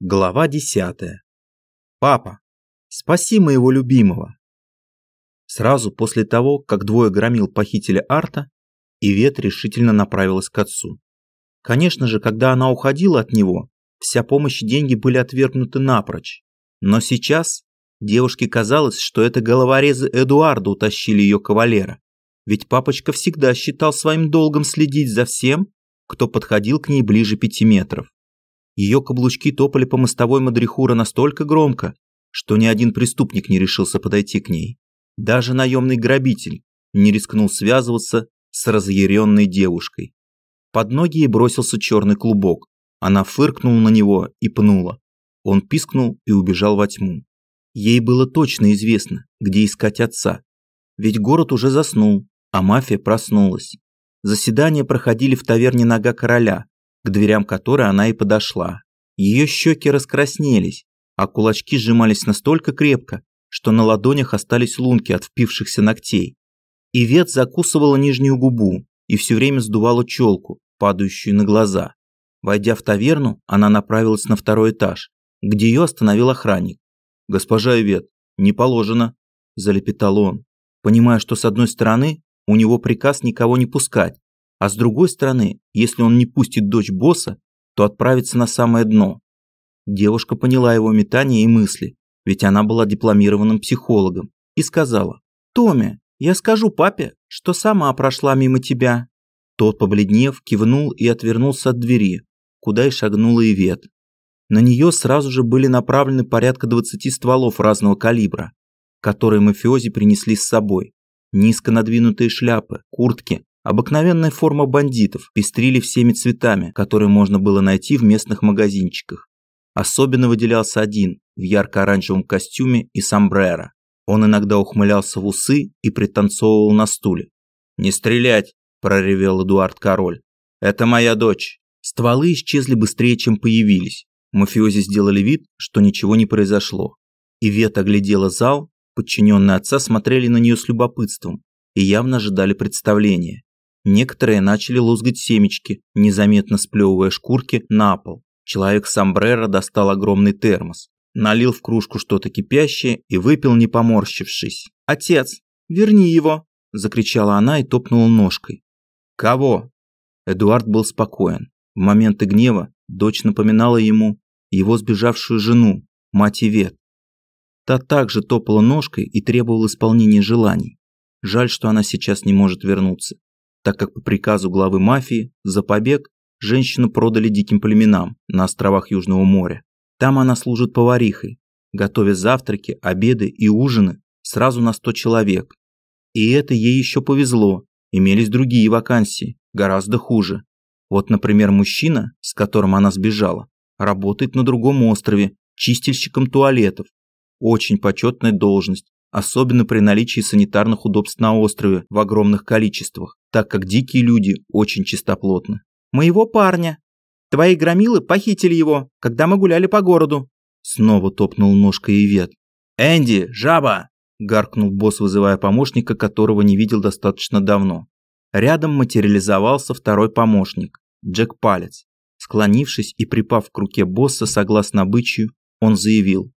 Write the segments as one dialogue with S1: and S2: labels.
S1: Глава десятая. Папа, спаси моего любимого. Сразу после того, как двое громил похитили Арта, Ивет решительно направилась к отцу. Конечно же, когда она уходила от него, вся помощь и деньги были отвергнуты напрочь. Но сейчас девушке казалось, что это головорезы Эдуарда утащили ее кавалера. Ведь папочка всегда считал своим долгом следить за всем, кто подходил к ней ближе пяти метров. Ее каблучки топали по мостовой Мадрихура настолько громко, что ни один преступник не решился подойти к ней. Даже наемный грабитель не рискнул связываться с разъяренной девушкой. Под ноги ей бросился черный клубок. Она фыркнула на него и пнула. Он пискнул и убежал во тьму. Ей было точно известно, где искать отца. Ведь город уже заснул, а мафия проснулась. Заседания проходили в таверне «Нога короля», к дверям которой она и подошла. Ее щеки раскраснелись, а кулачки сжимались настолько крепко, что на ладонях остались лунки от впившихся ногтей. Ивет закусывала нижнюю губу и все время сдувала челку, падающую на глаза. Войдя в таверну, она направилась на второй этаж, где ее остановил охранник. «Госпожа Ивет, не положено», – залепетал он, понимая, что с одной стороны у него приказ никого не пускать, а с другой стороны, если он не пустит дочь босса, то отправится на самое дно. Девушка поняла его метания и мысли, ведь она была дипломированным психологом, и сказала, «Томми, я скажу папе, что сама прошла мимо тебя». Тот, побледнев, кивнул и отвернулся от двери, куда и шагнула Ивет. На нее сразу же были направлены порядка 20 стволов разного калибра, которые мафиози принесли с собой. Низко надвинутые шляпы, куртки, Обыкновенная форма бандитов пестрили всеми цветами, которые можно было найти в местных магазинчиках. Особенно выделялся один в ярко-оранжевом костюме и сомбреро. Он иногда ухмылялся в усы и пританцовывал на стуле. «Не стрелять!» – проревел Эдуард Король. «Это моя дочь!» Стволы исчезли быстрее, чем появились. Мафиози сделали вид, что ничего не произошло. Ивет оглядела зал, подчиненные отца смотрели на нее с любопытством и явно ожидали представления. Некоторые начали лузгать семечки, незаметно сплевывая шкурки на пол. Человек с сомбреро достал огромный термос, налил в кружку что-то кипящее и выпил, не поморщившись. «Отец, верни его!» – закричала она и топнула ножкой. «Кого?» Эдуард был спокоен. В моменты гнева дочь напоминала ему его сбежавшую жену, мать Ивет. Та также топала ножкой и требовала исполнения желаний. Жаль, что она сейчас не может вернуться так как по приказу главы мафии за побег женщину продали диким племенам на островах Южного моря. Там она служит поварихой, готовя завтраки, обеды и ужины сразу на 100 человек. И это ей еще повезло, имелись другие вакансии, гораздо хуже. Вот, например, мужчина, с которым она сбежала, работает на другом острове чистильщиком туалетов. Очень почетная должность, особенно при наличии санитарных удобств на острове в огромных количествах, так как дикие люди очень чистоплотны. «Моего парня! Твои громилы похитили его, когда мы гуляли по городу!» Снова топнул ножкой Ивет. «Энди, жаба!» – гаркнул босс, вызывая помощника, которого не видел достаточно давно. Рядом материализовался второй помощник, Джек Палец. Склонившись и припав к руке босса согласно обычаю, он заявил.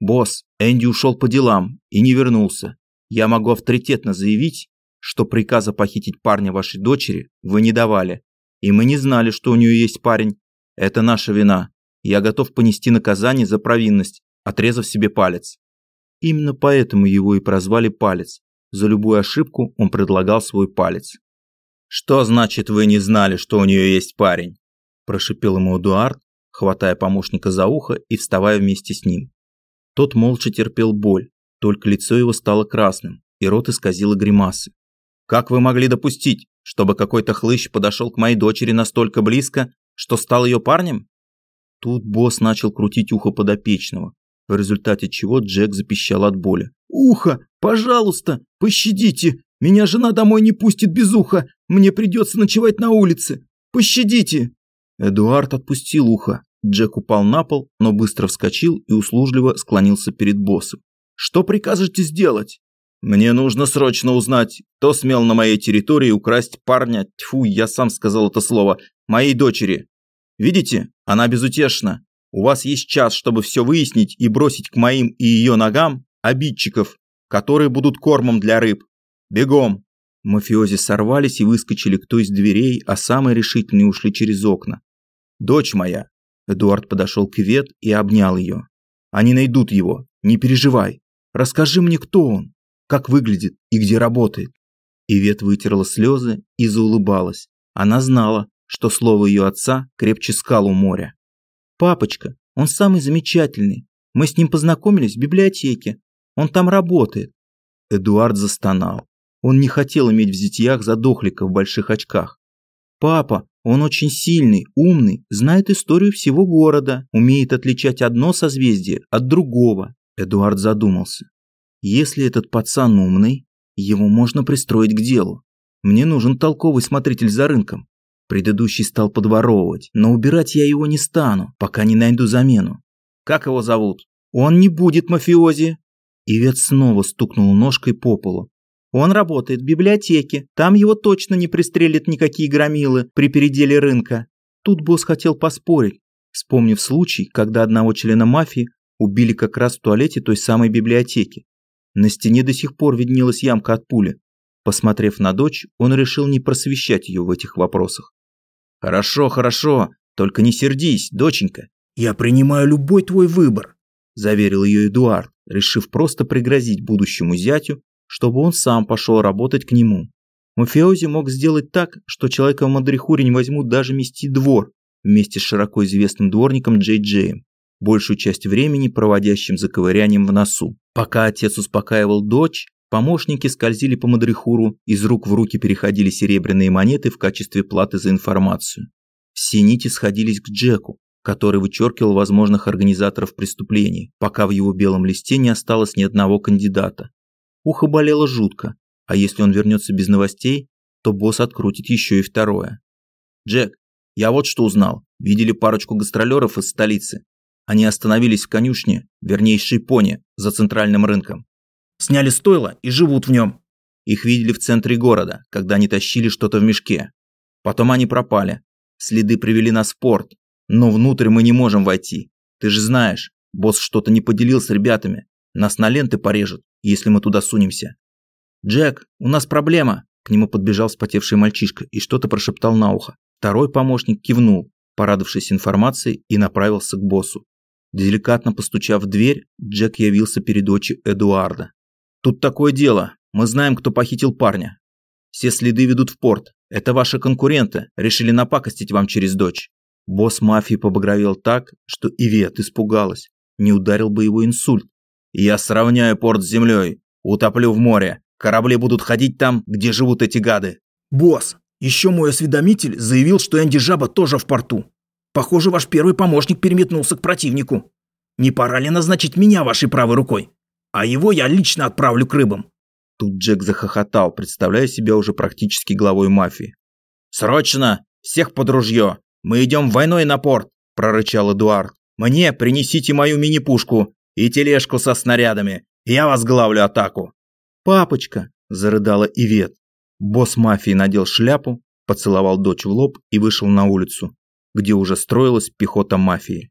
S1: «Босс, Энди ушел по делам и не вернулся. Я могу авторитетно заявить, что приказа похитить парня вашей дочери вы не давали. И мы не знали, что у нее есть парень. Это наша вина. Я готов понести наказание за провинность, отрезав себе палец». Именно поэтому его и прозвали «палец». За любую ошибку он предлагал свой палец. «Что значит, вы не знали, что у нее есть парень?» Прошипел ему Эдуард, хватая помощника за ухо и вставая вместе с ним. Тот молча терпел боль, только лицо его стало красным, и рот исказило гримасы. «Как вы могли допустить, чтобы какой-то хлыщ подошел к моей дочери настолько близко, что стал ее парнем?» Тут босс начал крутить ухо подопечного, в результате чего Джек запищал от боли. «Ухо! Пожалуйста! Пощадите! Меня жена домой не пустит без уха! Мне придется ночевать на улице! Пощадите!» Эдуард отпустил ухо, Джек упал на пол, но быстро вскочил и услужливо склонился перед боссом. «Что прикажете сделать?» «Мне нужно срочно узнать, кто смел на моей территории украсть парня, тьфу, я сам сказал это слово, моей дочери. Видите, она безутешна. У вас есть час, чтобы все выяснить и бросить к моим и ее ногам обидчиков, которые будут кормом для рыб. Бегом!» Мафиози сорвались и выскочили кто из дверей, а самые решительные ушли через окна. «Дочь моя!» Эдуард подошел к Ивет и обнял ее. «Они найдут его, не переживай. Расскажи мне, кто он, как выглядит и где работает». Ивет вытерла слезы и заулыбалась. Она знала, что слово ее отца крепче скал у моря. «Папочка, он самый замечательный. Мы с ним познакомились в библиотеке. Он там работает». Эдуард застонал. Он не хотел иметь в зятьях задохлика в больших очках. «Папа, он очень сильный, умный, знает историю всего города, умеет отличать одно созвездие от другого». Эдуард задумался. «Если этот пацан умный, его можно пристроить к делу. Мне нужен толковый смотритель за рынком. Предыдущий стал подворовывать, но убирать я его не стану, пока не найду замену. Как его зовут? Он не будет мафиози. Ивет снова стукнул ножкой по полу. Он работает в библиотеке, там его точно не пристрелят никакие громилы при переделе рынка. Тут босс хотел поспорить, вспомнив случай, когда одного члена мафии убили как раз в туалете той самой библиотеки. На стене до сих пор виднелась ямка от пули. Посмотрев на дочь, он решил не просвещать ее в этих вопросах. «Хорошо, хорошо, только не сердись, доченька. Я принимаю любой твой выбор», – заверил ее Эдуард, решив просто пригрозить будущему зятю, чтобы он сам пошел работать к нему. Мафиози мог сделать так, что человека в Мадрихуре не возьмут даже мести двор вместе с широко известным дворником Джей Джеем, большую часть времени проводящим за ковырянием в носу. Пока отец успокаивал дочь, Помощники скользили по Мадрихуру, из рук в руки переходили серебряные монеты в качестве платы за информацию. Все нити сходились к Джеку, который вычеркивал возможных организаторов преступлений, пока в его белом листе не осталось ни одного кандидата. Ухо болело жутко, а если он вернется без новостей, то босс открутит еще и второе. «Джек, я вот что узнал. Видели парочку гастролеров из столицы. Они остановились в конюшне, вернее Шипоне, за центральным рынком. Сняли стойло и живут в нем. Их видели в центре города, когда они тащили что-то в мешке. Потом они пропали. Следы привели на спорт, но внутрь мы не можем войти. Ты же знаешь, босс что-то не поделил с ребятами. Нас на ленты порежут, если мы туда сунемся. «Джек, у нас проблема!» К нему подбежал спотевший мальчишка и что-то прошептал на ухо. Второй помощник кивнул, порадовавшись информацией, и направился к боссу. Деликатно постучав в дверь, Джек явился перед очи Эдуарда. Тут такое дело. Мы знаем, кто похитил парня. Все следы ведут в порт. Это ваши конкуренты. Решили напакостить вам через дочь. Босс мафии побагровел так, что Ивет испугалась. Не ударил бы его инсульт. Я сравняю порт с землей. Утоплю в море. Корабли будут ходить там, где живут эти гады.
S2: Босс, еще мой осведомитель заявил, что Энди Жаба тоже в порту. Похоже, ваш первый помощник переметнулся к противнику. Не пора ли назначить меня вашей правой рукой? а его я лично отправлю к рыбам».
S1: Тут Джек захохотал, представляя себя уже практически главой мафии. «Срочно! Всех под ружье! Мы идем войной на порт!» – прорычал Эдуард. «Мне принесите мою мини-пушку и тележку со снарядами. Я возглавлю атаку!» «Папочка!» – зарыдала Ивет. Босс мафии надел шляпу, поцеловал дочь в лоб и вышел на улицу, где уже строилась пехота мафии.